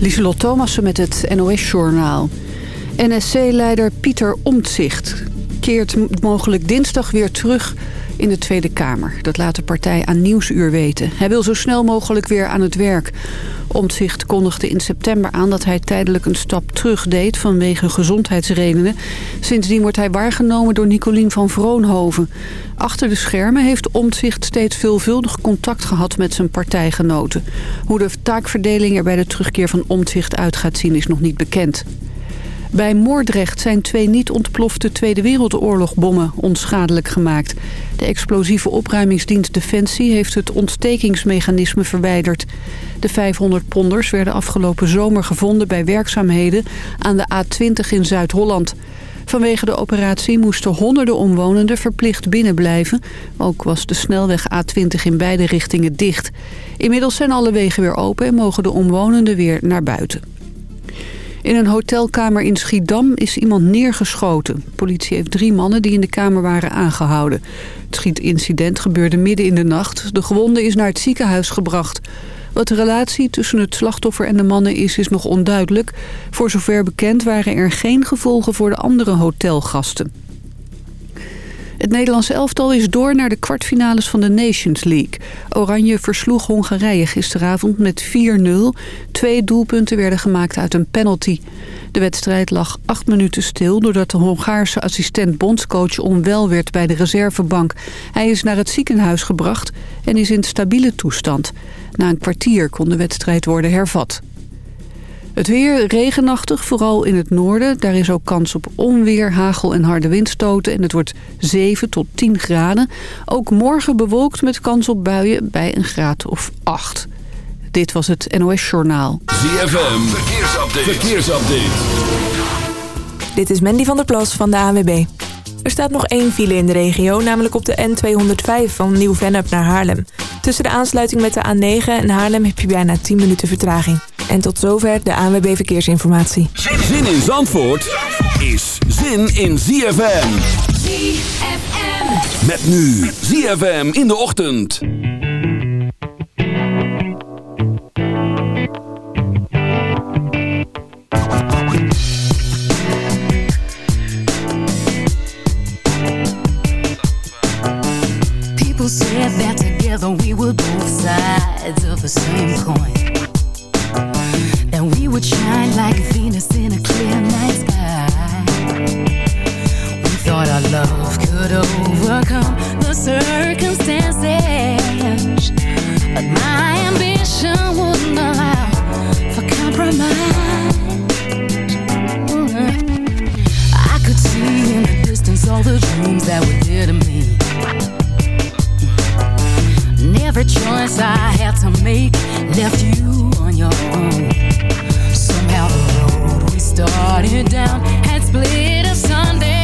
Lieselot Thomassen met het NOS-journaal. NSC-leider Pieter Omtzigt keert mogelijk dinsdag weer terug in de Tweede Kamer. Dat laat de partij aan Nieuwsuur weten. Hij wil zo snel mogelijk weer aan het werk. Omtzigt kondigde in september aan dat hij tijdelijk een stap terug deed vanwege gezondheidsredenen. Sindsdien wordt hij waargenomen door Nicolien van Vroonhoven. Achter de schermen heeft Omtzigt steeds veelvuldig contact gehad met zijn partijgenoten. Hoe de taakverdeling er bij de terugkeer van Omtzigt uit gaat zien is nog niet bekend. Bij Moordrecht zijn twee niet ontplofte Tweede Wereldoorlogbommen onschadelijk gemaakt. De explosieve opruimingsdienst Defensie heeft het ontstekingsmechanisme verwijderd. De 500 ponders werden afgelopen zomer gevonden bij werkzaamheden aan de A20 in Zuid-Holland. Vanwege de operatie moesten honderden omwonenden verplicht binnenblijven. Ook was de snelweg A20 in beide richtingen dicht. Inmiddels zijn alle wegen weer open en mogen de omwonenden weer naar buiten. In een hotelkamer in Schiedam is iemand neergeschoten. politie heeft drie mannen die in de kamer waren aangehouden. Het schietincident gebeurde midden in de nacht. De gewonde is naar het ziekenhuis gebracht. Wat de relatie tussen het slachtoffer en de mannen is, is nog onduidelijk. Voor zover bekend waren er geen gevolgen voor de andere hotelgasten. Het Nederlandse elftal is door naar de kwartfinales van de Nations League. Oranje versloeg Hongarije gisteravond met 4-0. Twee doelpunten werden gemaakt uit een penalty. De wedstrijd lag acht minuten stil doordat de Hongaarse assistent bondscoach onwel werd bij de reservebank. Hij is naar het ziekenhuis gebracht en is in stabiele toestand. Na een kwartier kon de wedstrijd worden hervat. Het weer regenachtig, vooral in het noorden. Daar is ook kans op onweer, hagel en harde windstoten. En het wordt 7 tot 10 graden. Ook morgen bewolkt met kans op buien bij een graad of 8. Dit was het NOS Journaal. ZFM, verkeersupdate. verkeersupdate. Dit is Mandy van der Plas van de ANWB. Er staat nog één file in de regio, namelijk op de N205 van Nieuw-Vennep naar Haarlem. Tussen de aansluiting met de A9 en Haarlem heb je bijna 10 minuten vertraging. En tot zover de ANWB Verkeersinformatie. Zin in Zandvoort is zin in ZFM. ZFM. Met nu ZFM in de ochtend. People said that together we were both sides of the same coin. And we would shine like Venus in a clear night sky. We thought our love could overcome the circumstances. But my ambition wouldn't allow for compromise. I could see in the distance all the dreams that were dear to me. Every choice I had to make left you Somehow the road we started down had split asunder. Too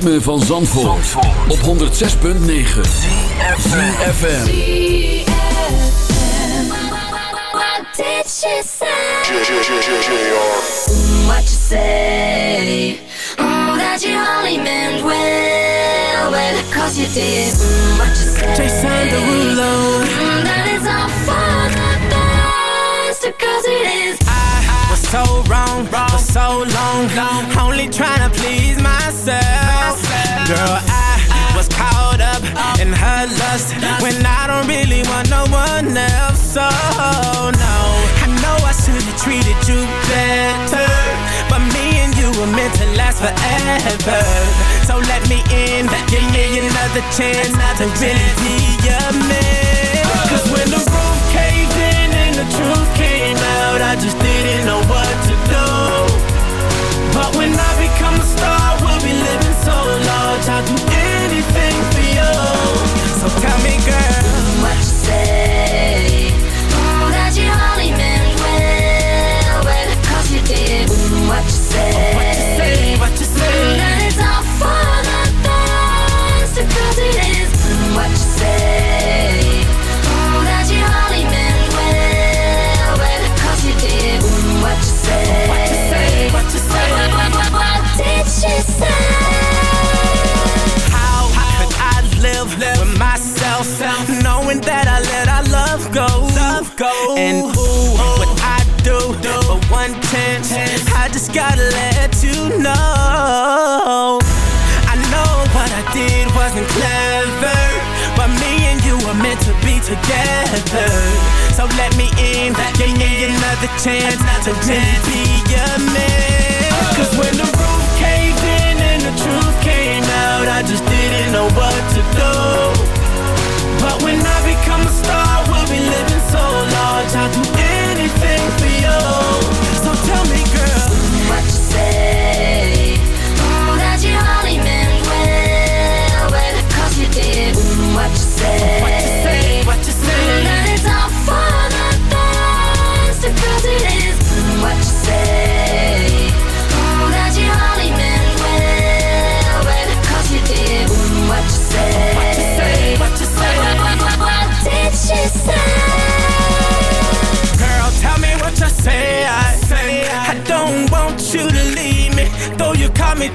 ritme van Zandvoort, Zandvoort. op 106.9 CFFM What did she say? What you say? Oh, that you only meant well, well, you did. What you say? Jason Derulo That is all for the best, cause it is so wrong, wrong. for so long, Only trying to please myself. Girl, I was caught up in her lust When I don't really want no one else. So, no. I know I should've treated you better But me and you were meant to last forever. So let me in, give me another chance To really be your man. Cause when the roof caved in the truth came out I just didn't know what to do. But when I become a star We'll be living so large I'll do anything for you. So tell me girl knowing that I let our love go. Love go. And ooh, what I do, do. but one chance, I just gotta let you know. I know what I did wasn't clever, but me and you were meant to be together. So let me in, let give me, in. another chance another to chance. be a man. Cause when the roof caved in and the truth came out, I just didn't know what to do. But when I become a star, we'll be living so large. I'll do anything for you. So tell me, girl, what you say?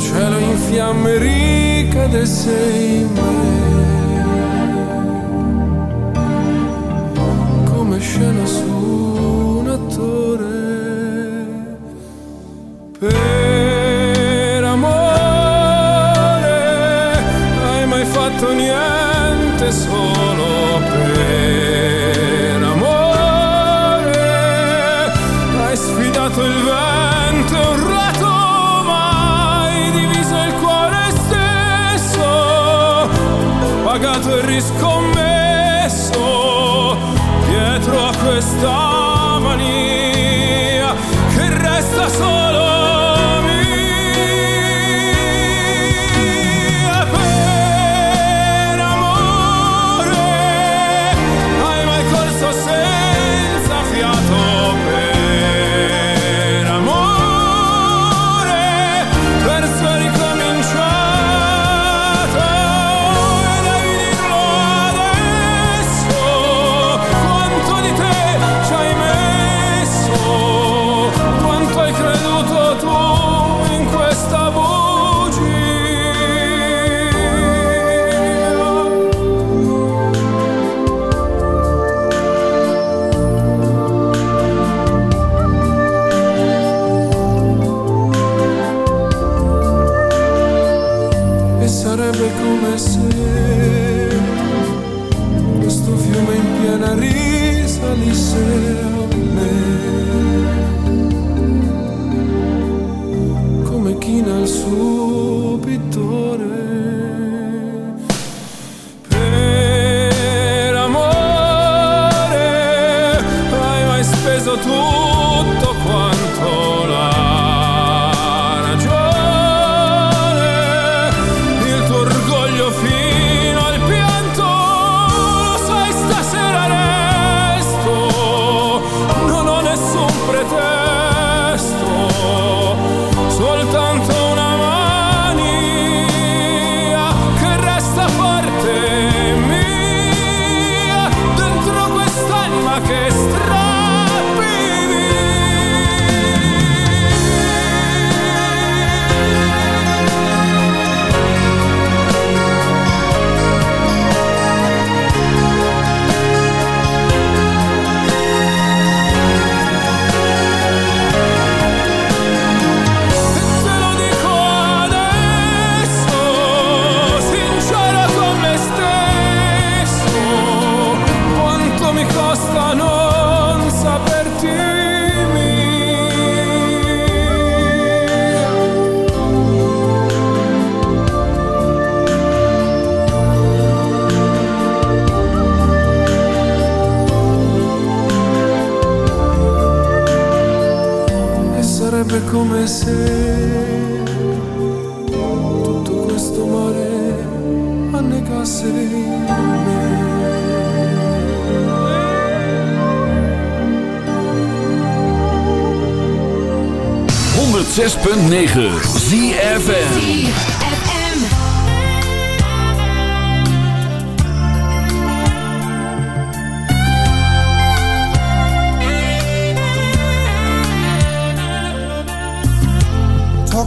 cielo in fiamme ricade sei mai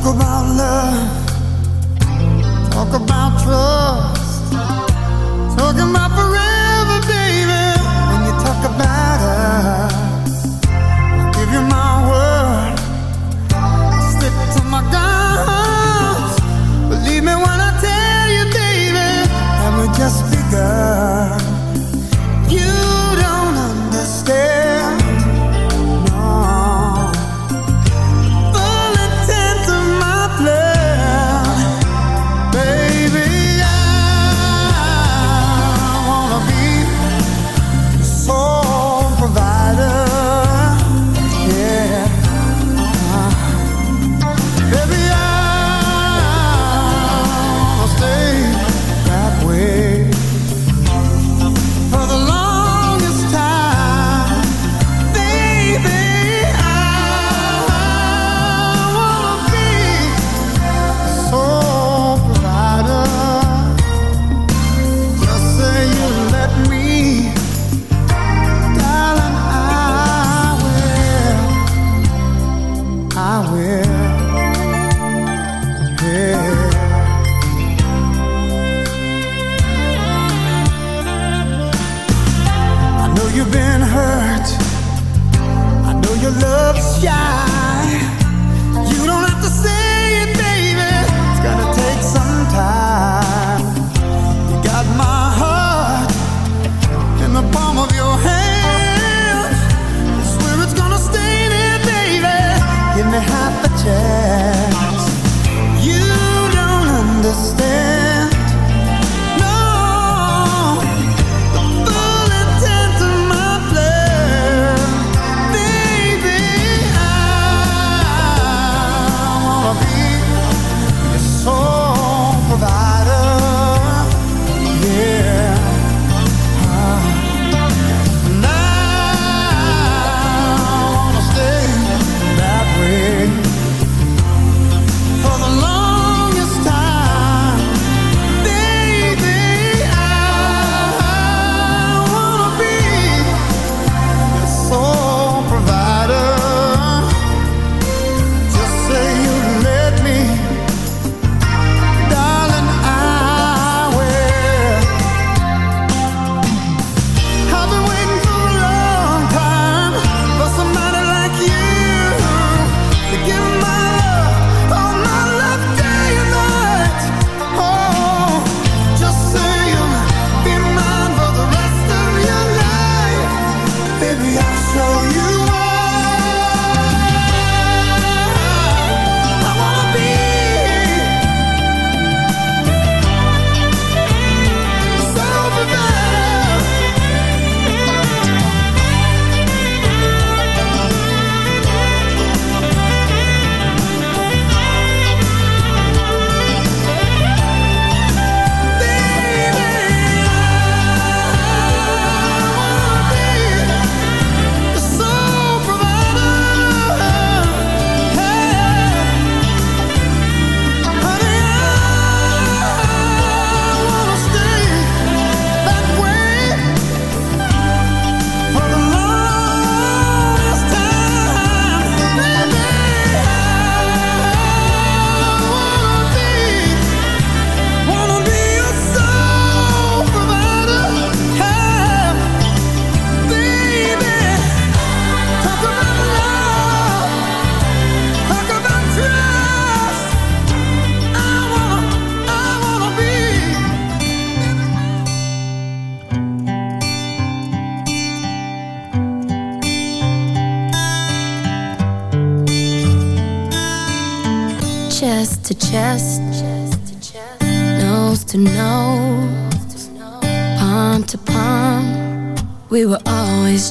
Talk about love. Talk about trust. Talk about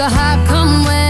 So how come when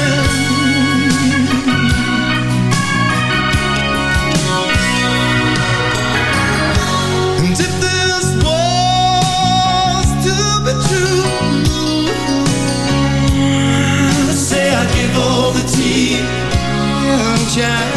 sunshine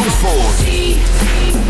Zandvoort.